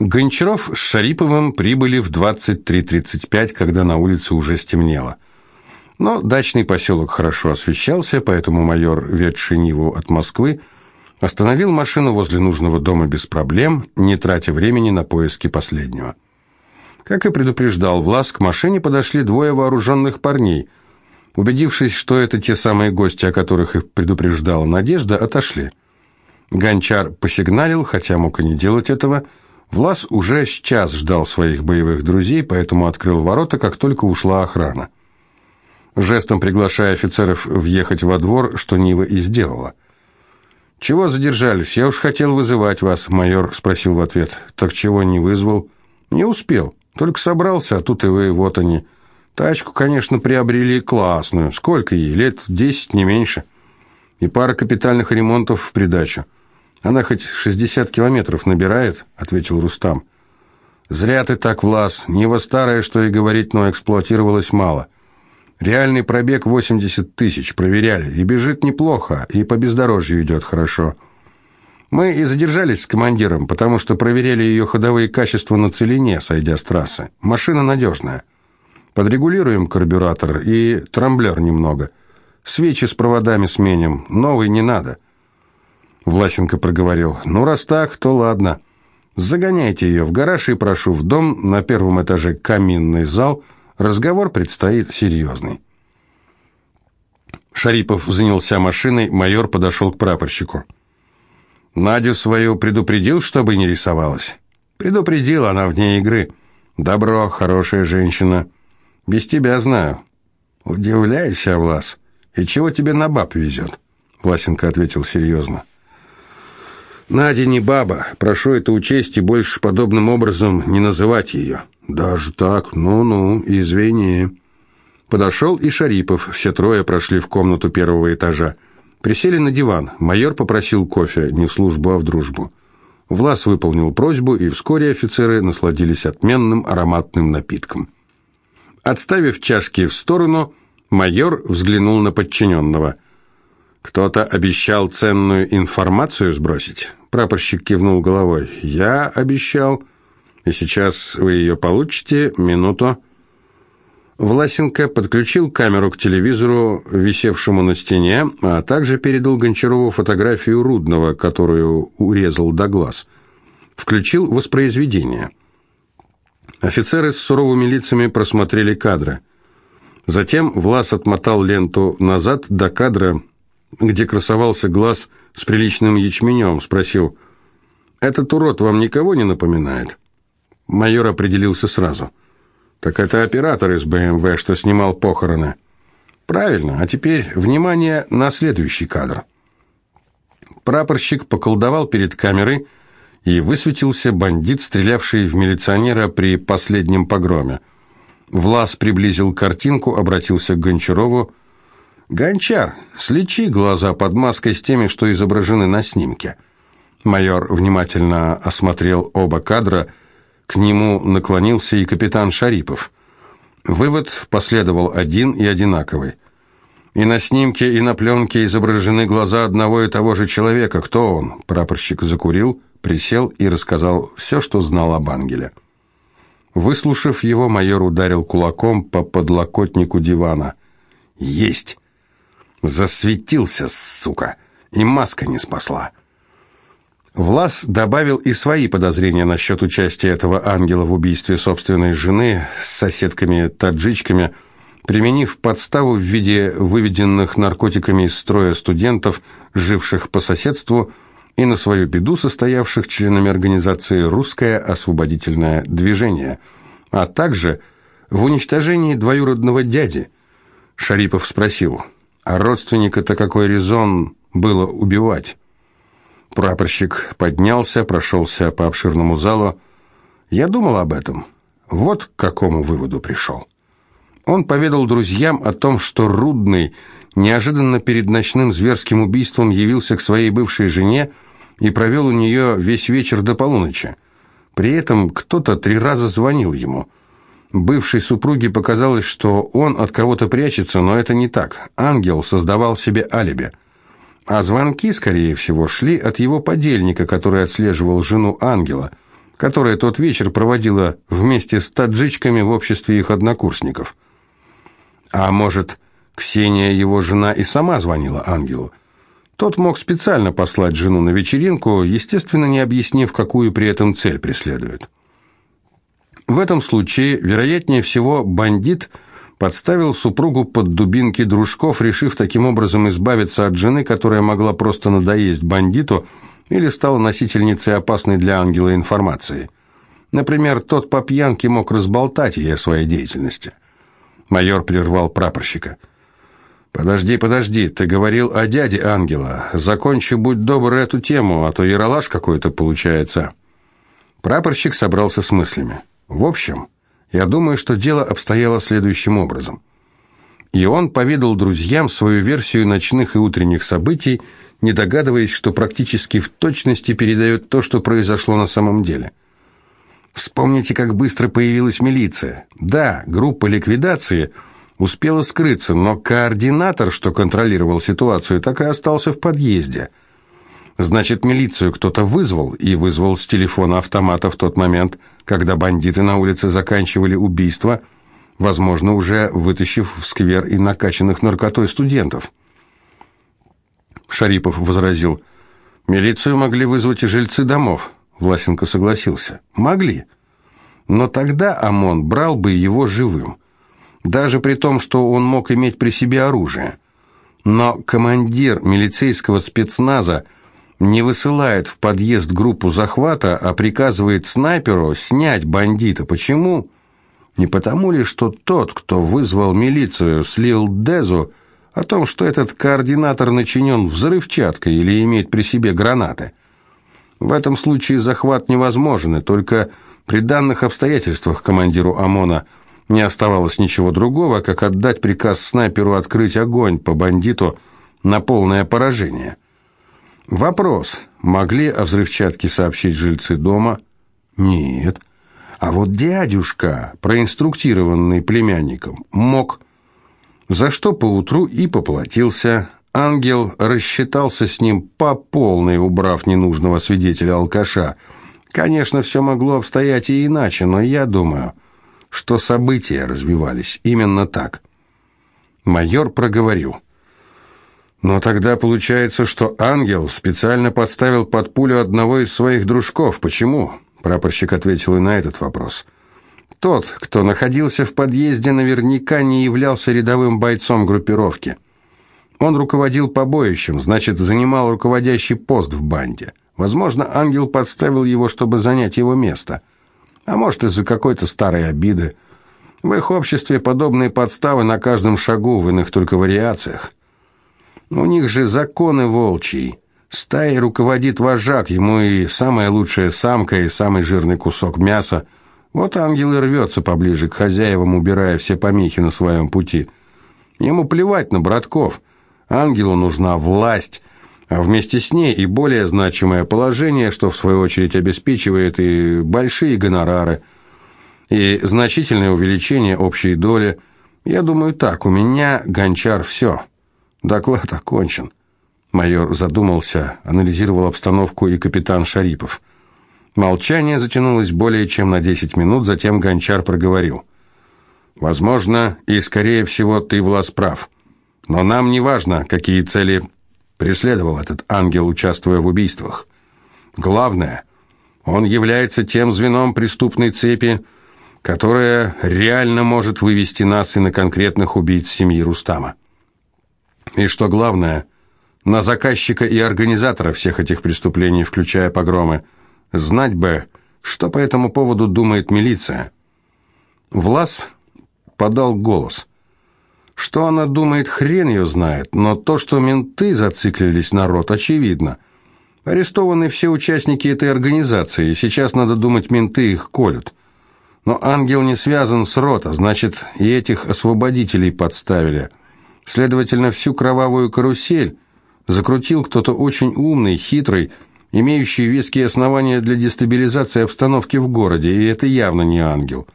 Гончаров с Шариповым прибыли в 23.35, когда на улице уже стемнело. Но дачный поселок хорошо освещался, поэтому майор, ведший Ниву от Москвы, остановил машину возле нужного дома без проблем, не тратя времени на поиски последнего. Как и предупреждал Влас, к машине подошли двое вооруженных парней. Убедившись, что это те самые гости, о которых их предупреждала Надежда, отошли. Гончар посигналил, хотя мог и не делать этого, — Влас уже сейчас ждал своих боевых друзей, поэтому открыл ворота, как только ушла охрана. Жестом приглашая офицеров въехать во двор, что Нива и сделала. «Чего задержались? Я уж хотел вызывать вас», — майор спросил в ответ. «Так чего не вызвал?» «Не успел. Только собрался, а тут и вы, вот они. Тачку, конечно, приобрели классную. Сколько ей? Лет десять, не меньше. И пара капитальных ремонтов в придачу. Она хоть 60 километров набирает, ответил Рустам. Зря ты так, Влас. Нива старая, что и говорить, но эксплуатировалась мало. Реальный пробег 80 тысяч, проверяли. И бежит неплохо, и по бездорожью идет хорошо. Мы и задержались с командиром, потому что проверяли ее ходовые качества на целине, сойдя с трассы. Машина надежная. Подрегулируем карбюратор и трамблер немного. Свечи с проводами сменим, новый не надо. Власенко проговорил. «Ну, раз так, то ладно. Загоняйте ее в гараж и прошу в дом, на первом этаже каминный зал. Разговор предстоит серьезный». Шарипов занялся машиной, майор подошел к прапорщику. «Надю свою предупредил, чтобы не рисовалась?» «Предупредил, она вне игры. Добро, хорошая женщина. Без тебя знаю». «Удивляйся, Влас. И чего тебе на баб везет?» Власенко ответил серьезно. Надя не баба, прошу это учесть и больше подобным образом не называть ее. Даже так, ну-ну, извини. Подошел и Шарипов, все трое прошли в комнату первого этажа. Присели на диван, майор попросил кофе, не в службу, а в дружбу. Влас выполнил просьбу, и вскоре офицеры насладились отменным ароматным напитком. Отставив чашки в сторону, майор взглянул на подчиненного. «Кто-то обещал ценную информацию сбросить?» Прапорщик кивнул головой. «Я обещал, и сейчас вы ее получите. Минуту». Власенко подключил камеру к телевизору, висевшему на стене, а также передал Гончарову фотографию Рудного, которую урезал до глаз. Включил воспроизведение. Офицеры с суровыми лицами просмотрели кадры. Затем Влас отмотал ленту назад до кадра, где красовался глаз с приличным ячменем, спросил, «Этот урод вам никого не напоминает?» Майор определился сразу. «Так это оператор из БМВ, что снимал похороны». «Правильно, а теперь внимание на следующий кадр». Прапорщик поколдовал перед камерой, и высветился бандит, стрелявший в милиционера при последнем погроме. Влас приблизил картинку, обратился к Гончарову, «Гончар, слечи глаза под маской с теми, что изображены на снимке». Майор внимательно осмотрел оба кадра, к нему наклонился и капитан Шарипов. Вывод последовал один и одинаковый. И на снимке, и на пленке изображены глаза одного и того же человека. Кто он? Прапорщик закурил, присел и рассказал все, что знал об ангеле. Выслушав его, майор ударил кулаком по подлокотнику дивана. «Есть!» Засветился, сука, и маска не спасла. Влас добавил и свои подозрения насчет участия этого ангела в убийстве собственной жены с соседками-таджичками, применив подставу в виде выведенных наркотиками из строя студентов, живших по соседству, и на свою беду состоявших членами организации «Русское освободительное движение», а также в уничтожении двоюродного дяди. Шарипов спросил – а родственника-то какой резон было убивать? Прапорщик поднялся, прошелся по обширному залу. Я думал об этом. Вот к какому выводу пришел. Он поведал друзьям о том, что Рудный неожиданно перед ночным зверским убийством явился к своей бывшей жене и провел у нее весь вечер до полуночи. При этом кто-то три раза звонил ему. Бывшей супруге показалось, что он от кого-то прячется, но это не так. Ангел создавал себе алиби. А звонки, скорее всего, шли от его подельника, который отслеживал жену ангела. которое тот вечер проводила вместе с таджичками в обществе их однокурсников. А может, Ксения, его жена, и сама звонила ангелу. Тот мог специально послать жену на вечеринку, естественно, не объяснив, какую при этом цель преследует. В этом случае, вероятнее всего, бандит подставил супругу под дубинки дружков, решив таким образом избавиться от жены, которая могла просто надоесть бандиту или стала носительницей опасной для ангела информации. Например, тот по пьянке мог разболтать ей о своей деятельности. Майор прервал прапорщика – «Подожди, подожди, ты говорил о дяде ангела. Закончи, будь добр, эту тему, а то яролаж какой-то получается». Прапорщик собрался с мыслями. «В общем, я думаю, что дело обстояло следующим образом». И он поведал друзьям свою версию ночных и утренних событий, не догадываясь, что практически в точности передает то, что произошло на самом деле. Вспомните, как быстро появилась милиция. Да, группа ликвидации – успела скрыться, но координатор, что контролировал ситуацию, так и остался в подъезде. Значит, милицию кто-то вызвал, и вызвал с телефона автомата в тот момент, когда бандиты на улице заканчивали убийство, возможно, уже вытащив в сквер и накачанных наркотой студентов. Шарипов возразил, «Милицию могли вызвать и жильцы домов». Власенко согласился. «Могли. Но тогда ОМОН брал бы его живым» даже при том, что он мог иметь при себе оружие. Но командир милицейского спецназа не высылает в подъезд группу захвата, а приказывает снайперу снять бандита. Почему? Не потому ли, что тот, кто вызвал милицию, слил Дезу о том, что этот координатор начинен взрывчаткой или имеет при себе гранаты? В этом случае захват невозможен, и только при данных обстоятельствах командиру ОМОНа – не оставалось ничего другого, как отдать приказ снайперу открыть огонь по бандиту на полное поражение. Вопрос. Могли о взрывчатке сообщить жильцы дома? Нет. А вот дядюшка, проинструктированный племянником, мог. За что поутру и поплатился. Ангел рассчитался с ним по полной, убрав ненужного свидетеля-алкаша. Конечно, все могло обстоять и иначе, но я думаю что события развивались именно так. Майор проговорил. Но тогда получается, что ангел специально подставил под пулю одного из своих дружков. Почему? Прапорщик ответил и на этот вопрос. Тот, кто находился в подъезде, наверняка не являлся рядовым бойцом группировки. Он руководил побоищем, значит, занимал руководящий пост в банде. Возможно, ангел подставил его, чтобы занять его место – а может, из-за какой-то старой обиды. В их обществе подобные подставы на каждом шагу, в иных только вариациях. У них же законы волчьи. Стаей руководит вожак, ему и самая лучшая самка, и самый жирный кусок мяса. Вот ангел и рвется поближе к хозяевам, убирая все помехи на своем пути. Ему плевать на братков. Ангелу нужна власть, а вместе с ней и более значимое положение, что в свою очередь обеспечивает и большие гонорары, и значительное увеличение общей доли. Я думаю так, у меня, гончар, все. Доклад окончен. Майор задумался, анализировал обстановку и капитан Шарипов. Молчание затянулось более чем на 10 минут, затем гончар проговорил. «Возможно, и скорее всего ты, Влас, прав. Но нам не важно, какие цели преследовал этот ангел, участвуя в убийствах. Главное, он является тем звеном преступной цепи, которое реально может вывести нас и на конкретных убийц семьи Рустама. И что главное, на заказчика и организатора всех этих преступлений, включая погромы, знать бы, что по этому поводу думает милиция. Влас подал голос. Что она думает, хрен ее знает, но то, что менты зациклились на рот, очевидно. Арестованы все участники этой организации, и сейчас, надо думать, менты их колют. Но ангел не связан с рота, значит, и этих освободителей подставили. Следовательно, всю кровавую карусель закрутил кто-то очень умный, хитрый, имеющий веские основания для дестабилизации обстановки в городе, и это явно не ангел.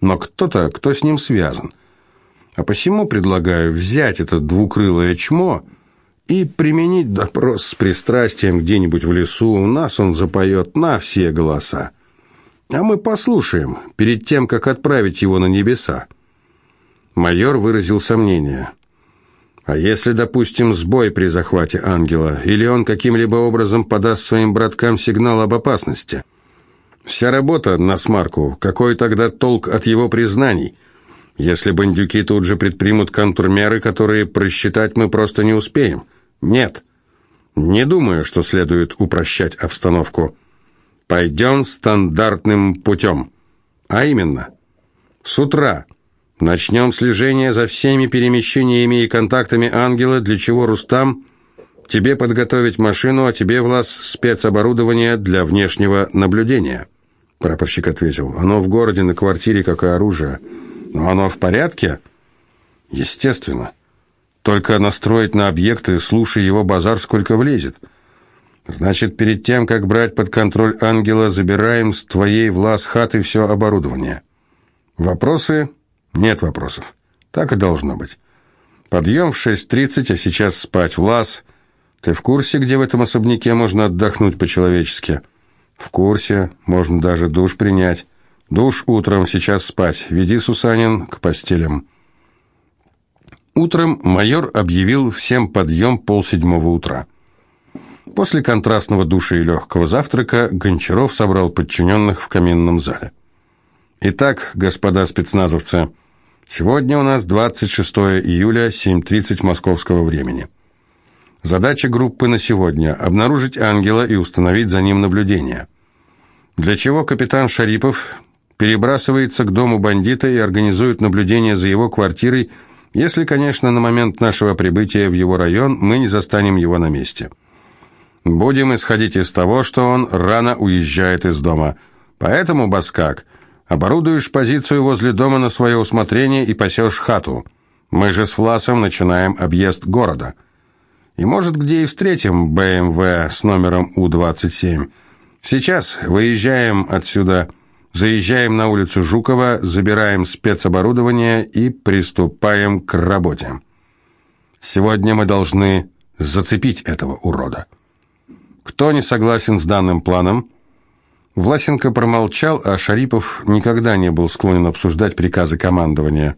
Но кто-то, кто с ним связан – а посему предлагаю взять это двукрылое чмо и применить допрос с пристрастием где-нибудь в лесу. У нас он запоет на все голоса. А мы послушаем, перед тем, как отправить его на небеса. Майор выразил сомнение. А если, допустим, сбой при захвате ангела, или он каким-либо образом подаст своим браткам сигнал об опасности? Вся работа на смарку, какой тогда толк от его признаний? Если бандюки тут же предпримут контрмеры, которые просчитать мы просто не успеем? Нет. Не думаю, что следует упрощать обстановку. Пойдем стандартным путем. А именно, с утра начнем слежение за всеми перемещениями и контактами ангела, для чего Рустам тебе подготовить машину, а тебе, Влас, спецоборудование для внешнего наблюдения. Прапорщик ответил, оно в городе на квартире, как и оружие. Но оно в порядке? Естественно. Только настроить на объекты, слушай его базар, сколько влезет. Значит, перед тем, как брать под контроль ангела, забираем с твоей влас хаты все оборудование. Вопросы? Нет вопросов. Так и должно быть. Подъем в 6.30, а сейчас спать. Влас, ты в курсе, где в этом особняке можно отдохнуть по-человечески? В курсе. Можно даже душ принять. Душ утром, сейчас спать. Веди, Сусанин, к постелям. Утром майор объявил всем подъем полседьмого утра. После контрастного душа и легкого завтрака Гончаров собрал подчиненных в каминном зале. «Итак, господа спецназовцы, сегодня у нас 26 июля, 7.30 московского времени. Задача группы на сегодня – обнаружить ангела и установить за ним наблюдение. Для чего капитан Шарипов перебрасывается к дому бандита и организует наблюдение за его квартирой, если, конечно, на момент нашего прибытия в его район мы не застанем его на месте». Будем исходить из того, что он рано уезжает из дома. Поэтому, Баскак, оборудуешь позицию возле дома на свое усмотрение и пасешь хату. Мы же с Власом начинаем объезд города. И, может, где и встретим БМВ с номером У-27. Сейчас выезжаем отсюда, заезжаем на улицу Жукова, забираем спецоборудование и приступаем к работе. Сегодня мы должны зацепить этого урода. Кто не согласен с данным планом? Власенко промолчал, а Шарипов никогда не был склонен обсуждать приказы командования.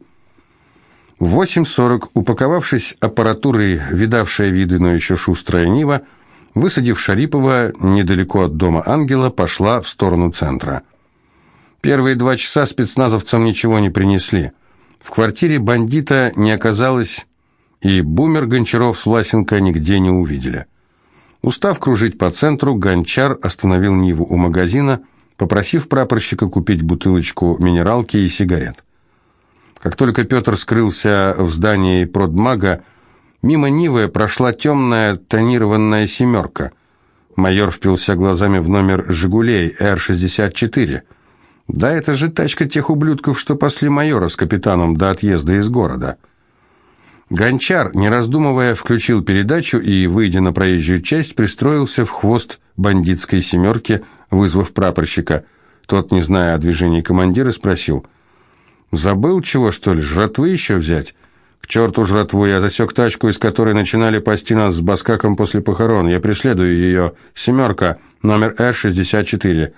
В 8.40, упаковавшись аппаратурой, видавшая виды, но еще шустрая Нива, высадив Шарипова недалеко от дома Ангела, пошла в сторону центра. Первые два часа спецназовцам ничего не принесли. В квартире бандита не оказалось, и бумер Гончаров с Власенко нигде не увидели. Устав кружить по центру, Гончар остановил Ниву у магазина, попросив прапорщика купить бутылочку минералки и сигарет. Как только Петр скрылся в здании продмага, мимо Нивы прошла темная тонированная «семерка». Майор впился глазами в номер «Жигулей» Р-64. Да, это же тачка тех ублюдков, что пасли майора с капитаном до отъезда из города. Гончар, не раздумывая, включил передачу и, выйдя на проезжую часть, пристроился в хвост бандитской «семерки», вызвав прапорщика. Тот, не зная о движении командира, спросил, «Забыл чего, что ли, жратвы еще взять?» «К черту жратву, я засек тачку, из которой начинали пасти нас с Баскаком после похорон. Я преследую ее. «семерка», номер Р-64.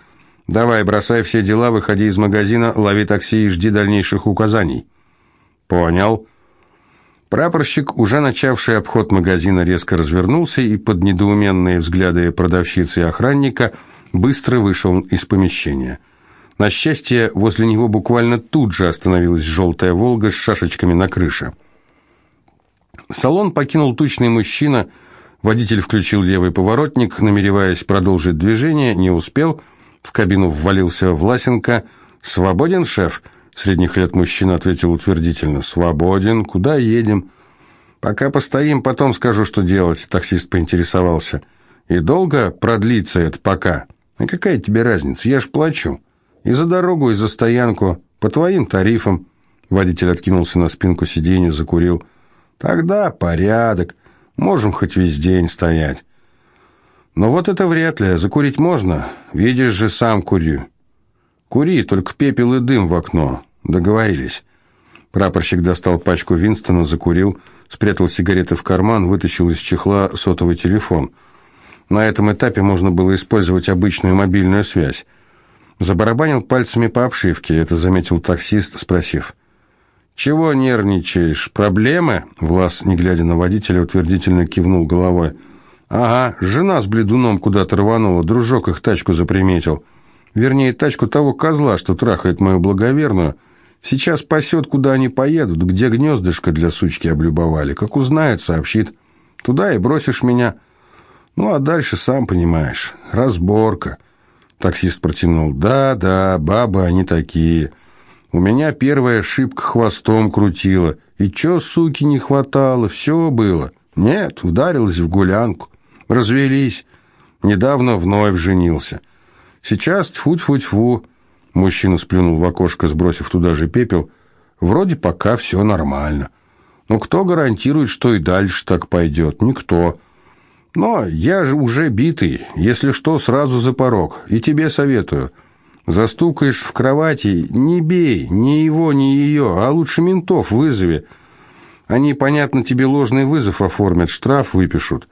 Давай, бросай все дела, выходи из магазина, лови такси и жди дальнейших указаний». «Понял». Прапорщик, уже начавший обход магазина, резко развернулся и под недоуменные взгляды продавщицы и охранника быстро вышел из помещения. На счастье, возле него буквально тут же остановилась желтая «Волга» с шашечками на крыше. Салон покинул тучный мужчина, водитель включил левый поворотник, намереваясь продолжить движение, не успел, в кабину ввалился Власенко. «Свободен, шеф?» Средних лет мужчина ответил утвердительно. «Свободен. Куда едем?» «Пока постоим, потом скажу, что делать», — таксист поинтересовался. «И долго продлится это пока?» «А какая тебе разница? Я ж плачу. И за дорогу, и за стоянку. По твоим тарифам». Водитель откинулся на спинку сиденья, закурил. «Тогда порядок. Можем хоть весь день стоять». «Но вот это вряд ли. Закурить можно. Видишь же, сам курю». «Кури, только пепел и дым в окно. Договорились. Прапорщик достал пачку Винстона, закурил, спрятал сигареты в карман, вытащил из чехла сотовый телефон. На этом этапе можно было использовать обычную мобильную связь. Забарабанил пальцами по обшивке, это заметил таксист, спросив. «Чего нервничаешь? Проблемы?» Влас, не глядя на водителя, утвердительно кивнул головой. «Ага, жена с бледуном куда-то рванула, дружок их тачку заприметил. Вернее, тачку того козла, что трахает мою благоверную. Сейчас пасет, куда они поедут, где гнездышко для сучки облюбовали. Как узнает, сообщит. Туда и бросишь меня. Ну, а дальше, сам понимаешь, разборка». Таксист протянул. «Да, да, бабы они такие. У меня первая ошибка хвостом крутила. И чё, суки, не хватало, все было. Нет, ударилась в гулянку. Развелись. Недавно вновь женился. Сейчас тьфу-тьфу-тьфу». Мужчина сплюнул в окошко, сбросив туда же пепел. «Вроде пока все нормально. Но кто гарантирует, что и дальше так пойдет? Никто». Но я же уже битый, если что, сразу за порог. И тебе советую. Застукаешь в кровати, не бей ни его, ни ее, а лучше ментов вызови. Они, понятно, тебе ложный вызов оформят, штраф выпишут.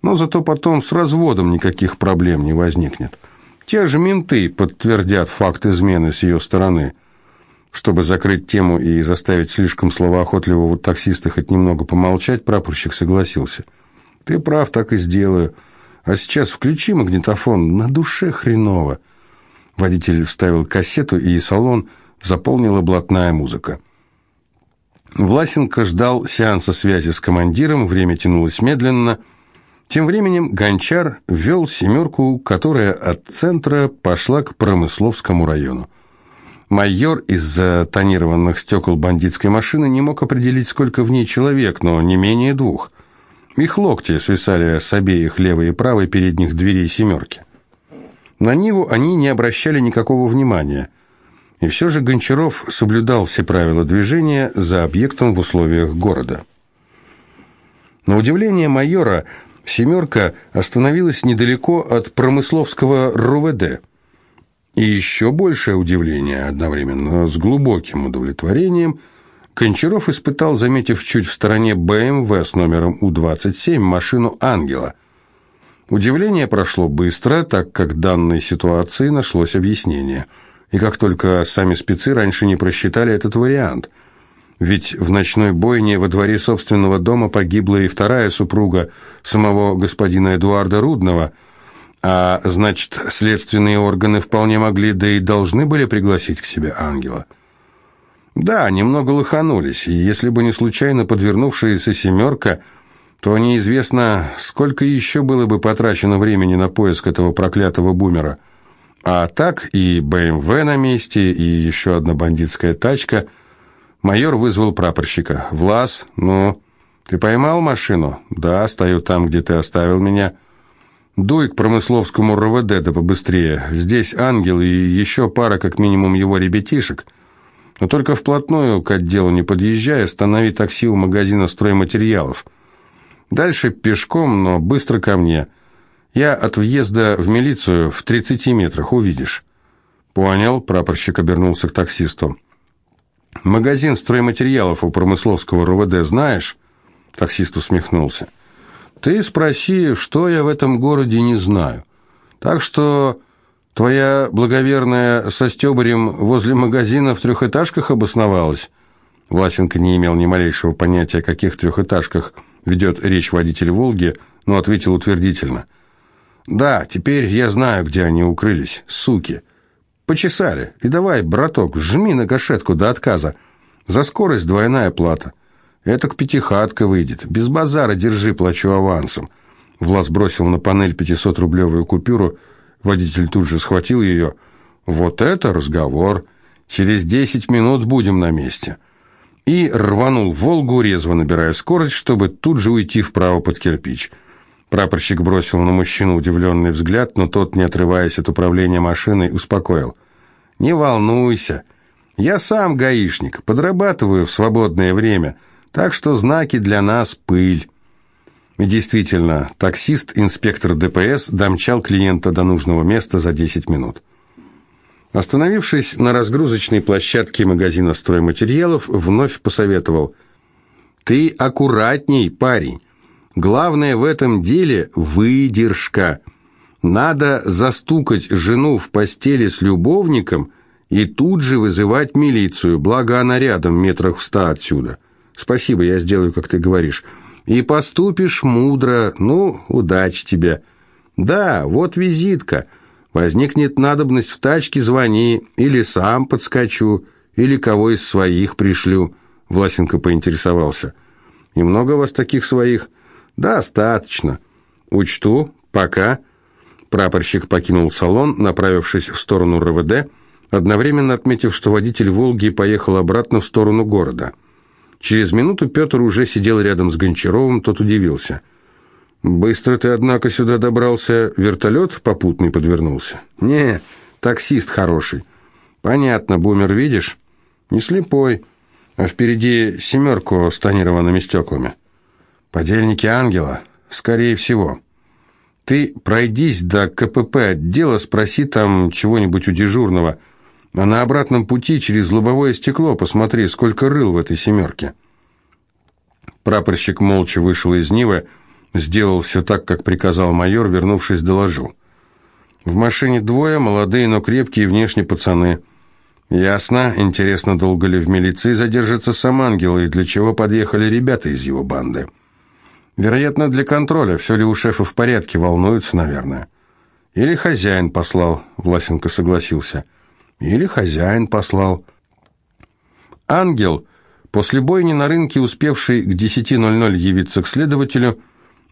Но зато потом с разводом никаких проблем не возникнет. Те же менты подтвердят факт измены с ее стороны. Чтобы закрыть тему и заставить слишком словоохотливого таксиста хоть немного помолчать, прапорщик согласился – ты прав, так и сделаю. А сейчас включи магнитофон, на душе хреново. Водитель вставил кассету, и салон заполнила блатная музыка. Власенко ждал сеанса связи с командиром, время тянулось медленно. Тем временем Гончар вел «семерку», которая от центра пошла к Промысловскому району. Майор из-за тонированных стекол бандитской машины не мог определить, сколько в ней человек, но не менее двух – их локти свисали с обеих левой и правой передних дверей «семерки». На Ниву они не обращали никакого внимания. И все же Гончаров соблюдал все правила движения за объектом в условиях города. На удивление майора, «семерка» остановилась недалеко от промысловского РУВД. И еще большее удивление, одновременно с глубоким удовлетворением – Кончаров испытал, заметив чуть в стороне БМВ с номером У-27 машину «Ангела». Удивление прошло быстро, так как данной ситуации нашлось объяснение. И как только сами спецы раньше не просчитали этот вариант. Ведь в ночной бойне во дворе собственного дома погибла и вторая супруга самого господина Эдуарда Рудного, а значит, следственные органы вполне могли, да и должны были пригласить к себе ангела. Да, немного лоханулись, и если бы не случайно подвернувшаяся «семерка», то неизвестно, сколько еще было бы потрачено времени на поиск этого проклятого бумера. А так и БМВ на месте, и еще одна бандитская тачка. Майор вызвал прапорщика. «Влас, ну, ты поймал машину?» «Да, стою там, где ты оставил меня». «Дуй к промысловскому РВД, да побыстрее. Здесь ангел и еще пара, как минимум, его ребятишек». Но только вплотную к отделу не подъезжая, останови такси у магазина стройматериалов. Дальше пешком, но быстро ко мне. Я от въезда в милицию в 30 метрах, увидишь». «Понял», — прапорщик обернулся к таксисту. «Магазин стройматериалов у промысловского РУВД знаешь?» Таксист усмехнулся. «Ты спроси, что я в этом городе не знаю. Так что Твоя благоверная со стёбарем возле магазина в трехэтажках обосновалась?» Власенко не имел ни малейшего понятия, о каких трехэтажках ведет речь водитель «Волги», но ответил утвердительно. «Да, теперь я знаю, где они укрылись, суки. Почесали. И давай, браток, жми на гашетку до отказа. За скорость двойная плата. Это к пятихатка выйдет. Без базара держи, плачу авансом». Влас бросил на панель 500-рублевую купюру – Водитель тут же схватил ее. «Вот это разговор! Через десять минут будем на месте!» И рванул «Волгу», резво набирая скорость, чтобы тут же уйти вправо под кирпич. Прапорщик бросил на мужчину удивленный взгляд, но тот, не отрываясь от управления машиной, успокоил. «Не волнуйся. Я сам гаишник, подрабатываю в свободное время, так что знаки для нас – пыль». И действительно, таксист, инспектор ДПС, домчал клиента до нужного места за 10 минут. Остановившись на разгрузочной площадке магазина стройматериалов, вновь посоветовал «Ты аккуратней, парень. Главное в этом деле – выдержка. Надо застукать жену в постели с любовником и тут же вызывать милицию, благо она рядом, метрах в ста отсюда. Спасибо, я сделаю, как ты говоришь. И поступишь мудро, ну, удачи тебе. Да, вот визитка. Возникнет надобность в тачке, звони, или сам подскочу, или кого из своих пришлю. Власенко поинтересовался. И много вас таких своих? Достаточно. Учту. Пока. Прапорщик покинул салон, направившись в сторону РВД, одновременно отметив, что водитель «Волги» поехал обратно в сторону города. Через минуту Петр уже сидел рядом с Гончаровым, тот удивился. «Быстро ты, однако, сюда добрался. Вертолет попутный подвернулся?» «Не, таксист хороший». «Понятно, бумер видишь?» «Не слепой, а впереди семерку с тонированными стеклами». «Подельники ангела?» «Скорее всего». «Ты пройдись до КПП отдела, спроси там чего-нибудь у дежурного». А на обратном пути через лобовое стекло посмотри, сколько рыл в этой семерке. Прапорщик молча вышел из Нивы, сделал все так, как приказал майор, вернувшись, доложил. В машине двое, молодые, но крепкие внешне пацаны. Ясно, интересно, долго ли в милиции задержится сам ангел, и для чего подъехали ребята из его банды. Вероятно, для контроля, все ли у шефа в порядке, волнуются, наверное. Или хозяин послал, Власенко согласился. Или хозяин послал. Ангел, после бойни на рынке, успевший к 10.00 явиться к следователю,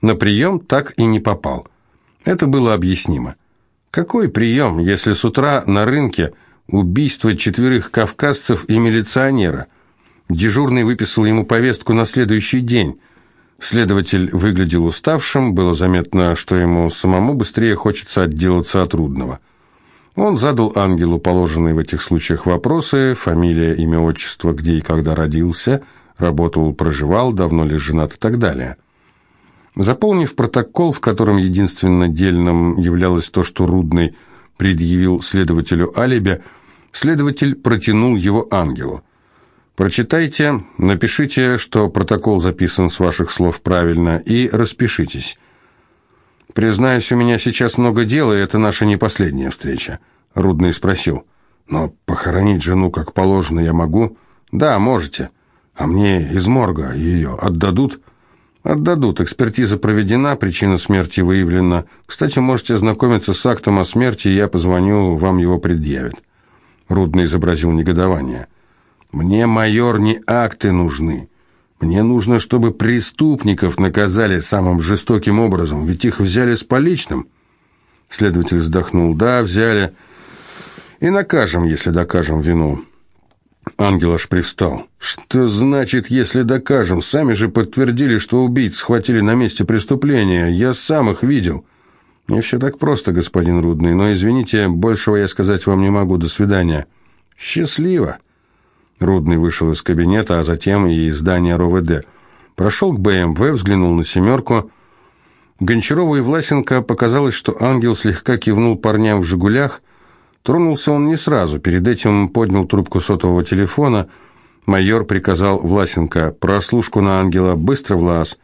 на прием так и не попал. Это было объяснимо. Какой прием, если с утра на рынке убийство четверых кавказцев и милиционера? Дежурный выписал ему повестку на следующий день. Следователь выглядел уставшим, было заметно, что ему самому быстрее хочется отделаться от трудного. Он задал ангелу положенные в этих случаях вопросы, фамилия, имя, отчество, где и когда родился, работал, проживал, давно ли женат и так далее. Заполнив протокол, в котором единственно дельным являлось то, что Рудный предъявил следователю алиби, следователь протянул его ангелу. Прочитайте, напишите, что протокол записан с ваших слов правильно, и распишитесь. «Признаюсь, у меня сейчас много дела, и это наша не последняя встреча», — Рудный спросил. «Но похоронить жену как положено я могу?» «Да, можете. А мне из морга ее отдадут?» «Отдадут. Экспертиза проведена, причина смерти выявлена. Кстати, можете ознакомиться с актом о смерти, я позвоню, вам его предъявят». Рудный изобразил негодование. «Мне, майор, не акты нужны. Мне нужно, чтобы преступников наказали самым жестоким образом, ведь их взяли с поличным. Следователь вздохнул. Да, взяли. И накажем, если докажем вину. Ангел аж привстал. Что значит, если докажем? Сами же подтвердили, что убийц схватили на месте преступления. Я сам их видел. Не все так просто, господин Рудный, но извините, большего я сказать вам не могу. До свидания. Счастливо. Рудный вышел из кабинета, а затем и из здания РОВД. Прошел к БМВ, взглянул на «семерку». Гончарову и Власенко показалось, что ангел слегка кивнул парням в «Жигулях». Тронулся он не сразу, перед этим поднял трубку сотового телефона. Майор приказал Власенко прослушку на ангела быстро в лаз.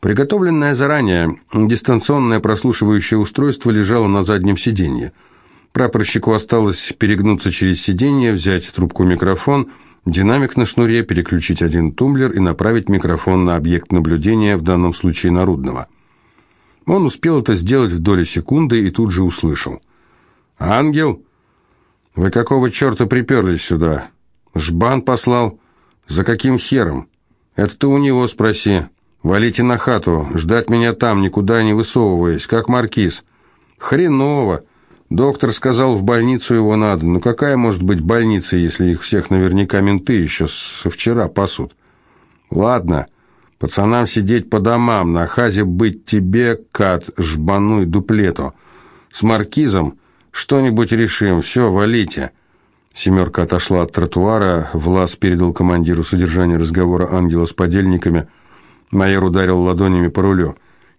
Приготовленное заранее дистанционное прослушивающее устройство лежало на заднем сиденье. Прапорщику осталось перегнуться через сиденье, взять трубку-микрофон, динамик на шнуре, переключить один тумблер и направить микрофон на объект наблюдения, в данном случае на Рудного. Он успел это сделать в доли секунды и тут же услышал. «Ангел, вы какого черта приперлись сюда? Жбан послал? За каким хером? Это ты у него спроси. Валите на хату, ждать меня там, никуда не высовываясь, как маркиз. Хреново!» Доктор сказал, в больницу его надо. Ну какая может быть больница, если их всех наверняка менты еще со вчера пасут? Ладно, пацанам сидеть по домам, на хазе быть тебе, кат, жбану дуплету. С маркизом что-нибудь решим, все, валите. Семерка отошла от тротуара, Влас передал командиру содержание разговора ангела с подельниками. Майор ударил ладонями по рулю.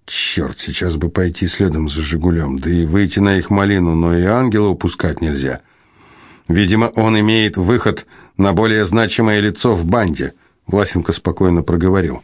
Черт, сейчас бы пойти следом за «Жигулем», да и выйти на их малину, но и ангела упускать нельзя. Видимо, он имеет выход на более значимое лицо в банде, Власенко спокойно проговорил.